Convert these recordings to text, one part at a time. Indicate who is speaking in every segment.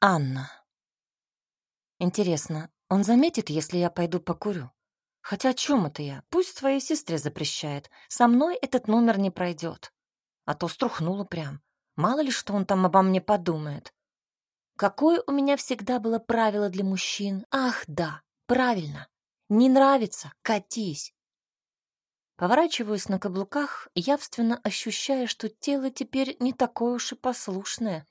Speaker 1: Анна. Интересно, он заметит, если я пойду покурю? Хотя о чем это я? Пусть своей сестре запрещает. Со мной этот номер не пройдет. А то струхнула прям. Мало ли, что он там обо мне подумает. Какое у меня всегда было правило для мужчин? Ах, да, правильно. Не нравится — катись. Поворачиваюсь на каблуках, явственно ощущая, что тело теперь не такое уж и послушное.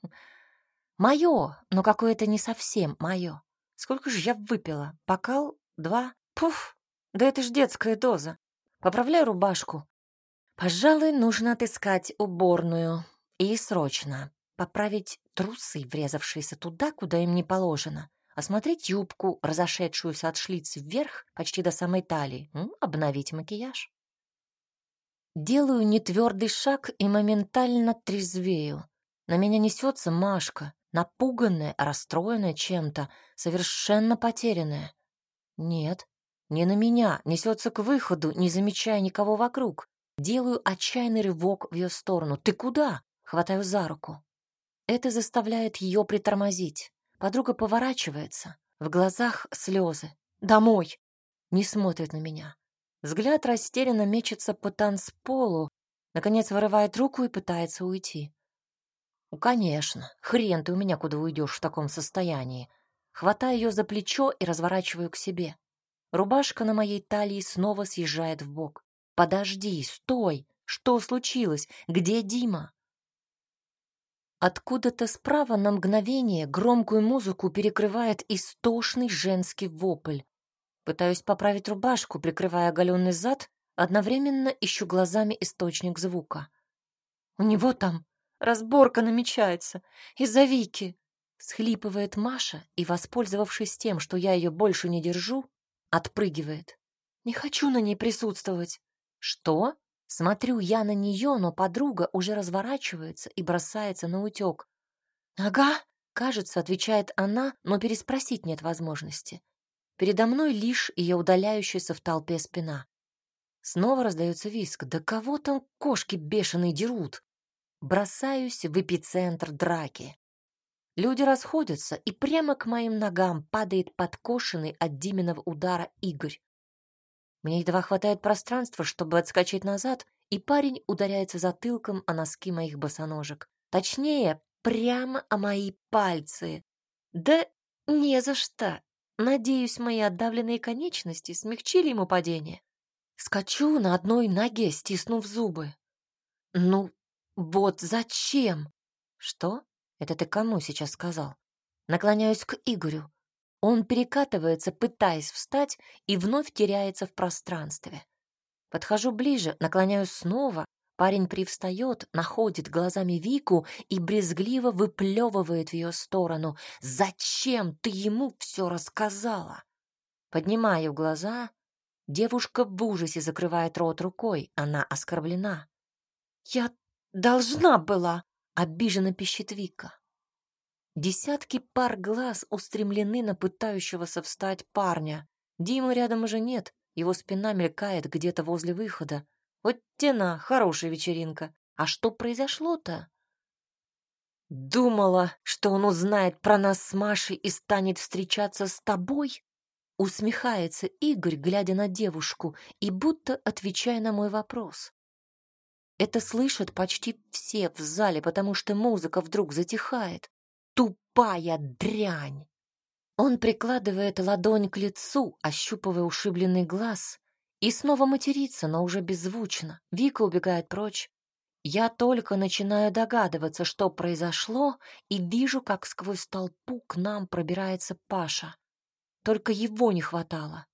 Speaker 1: Мое, но какое-то не совсем мое. Сколько же я выпила? Бокал? Два? Пуф! Да это ж детская доза. Поправляю рубашку. Пожалуй, нужно отыскать уборную. И срочно. Поправить трусы, врезавшиеся туда, куда им не положено. Осмотреть юбку, разошедшуюся от шлиц вверх, почти до самой талии. Обновить макияж. Делаю нетвердый шаг и моментально трезвею. На меня несется Машка, напуганная, расстроенная чем-то, совершенно потерянная. Нет, не на меня, несется к выходу, не замечая никого вокруг. Делаю отчаянный рывок в ее сторону. «Ты куда?» Хватаю за руку. Это заставляет ее притормозить. Подруга поворачивается. В глазах слезы. «Домой!» Не смотрит на меня. Взгляд растерянно мечется по танцполу, наконец вырывает руку и пытается уйти. Ну, конечно, хрен ты у меня куда уйдешь в таком состоянии. Хватаю ее за плечо и разворачиваю к себе. Рубашка на моей талии снова съезжает в бок. Подожди, стой! Что случилось? Где Дима? Откуда-то справа на мгновение громкую музыку перекрывает истошный женский вопль. Пытаюсь поправить рубашку, прикрывая оголенный зад, одновременно ищу глазами источник звука. У него там разборка намечается из-за Вики. Схлипывает Маша и, воспользовавшись тем, что я ее больше не держу, отпрыгивает. Не хочу на ней присутствовать. Что? Смотрю я на нее, но подруга уже разворачивается и бросается на утек. Ага, кажется, отвечает она, но переспросить нет возможности. Передо мной лишь ее удаляющаяся в толпе спина. Снова раздается виск. Да кого там кошки бешеные дерут? Бросаюсь в эпицентр драки. Люди расходятся, и прямо к моим ногам падает подкошенный от Диминого удара Игорь. Мне едва хватает пространства, чтобы отскочить назад, и парень ударяется затылком о носки моих босоножек. Точнее, прямо о мои пальцы. Да не за что. Надеюсь, мои отдавленные конечности смягчили ему падение. Скачу на одной ноге, стиснув зубы. Ну, вот зачем? Что? Это ты кому сейчас сказал? Наклоняюсь к Игорю. Он перекатывается, пытаясь встать, и вновь теряется в пространстве. Подхожу ближе, наклоняюсь снова. Парень привстает, находит глазами Вику и брезгливо выплевывает в ее сторону. «Зачем ты ему все рассказала?» Поднимаю глаза. Девушка в ужасе закрывает рот рукой. Она оскорблена. «Я должна была!» — обиженно пищит Вика. Десятки пар глаз устремлены на пытающегося встать парня. Димы рядом уже нет, его спина мелькает где-то возле выхода. Вот тена, хорошая вечеринка. А что произошло-то? Думала, что он узнает про нас с Машей и станет встречаться с тобой? Усмехается Игорь, глядя на девушку и будто отвечая на мой вопрос. Это слышат почти все в зале, потому что музыка вдруг затихает. Тупая дрянь! Он прикладывает ладонь к лицу, ощупывая ушибленный глаз, и снова матерится, но уже беззвучно. Вика убегает прочь. Я только начинаю догадываться, что произошло, и вижу, как сквозь толпу к нам пробирается Паша. Только его не хватало.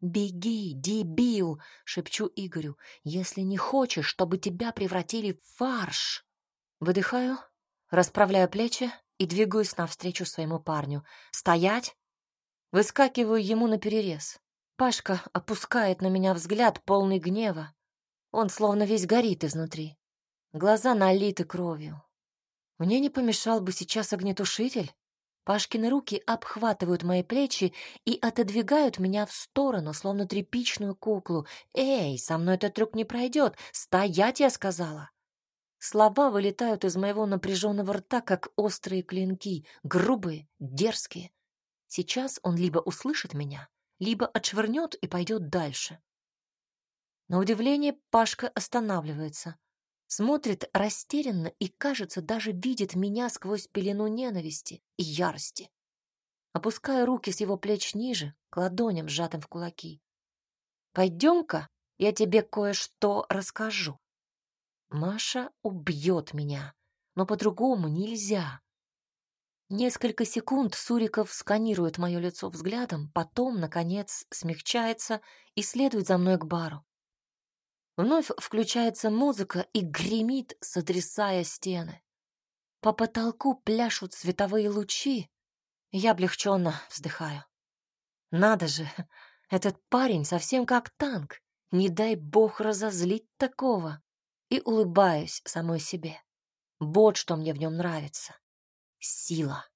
Speaker 1: «Беги, дебил!» — шепчу Игорю. «Если не хочешь, чтобы тебя превратили в фарш!» Выдыхаю, расправляю плечи и двигаюсь навстречу своему парню. «Стоять!» Выскакиваю ему на перерез. Пашка опускает на меня взгляд, полный гнева. Он словно весь горит изнутри. Глаза налиты кровью. Мне не помешал бы сейчас огнетушитель. Пашкины руки обхватывают мои плечи и отодвигают меня в сторону, словно тряпичную куклу. «Эй, со мной этот трюк не пройдет! Стоять, я сказала!» Слова вылетают из моего напряженного рта, как острые клинки, грубые, дерзкие. Сейчас он либо услышит меня, либо отшвырнет и пойдет дальше. На удивление Пашка останавливается, смотрит растерянно и, кажется, даже видит меня сквозь пелену ненависти и ярости. Опуская руки с его плеч ниже, к ладоням, сжатым в кулаки. «Пойдем-ка, я тебе кое-что расскажу». Маша убьет меня, но по-другому нельзя. Несколько секунд Суриков сканирует мое лицо взглядом, потом, наконец, смягчается и следует за мной к бару. Вновь включается музыка и гремит, сотрясая стены. По потолку пляшут световые лучи. Я облегченно вздыхаю. Надо же, этот парень совсем как танк. Не дай бог разозлить такого. И улыбаюсь самой себе. Вот что мне в нем нравится. Сила.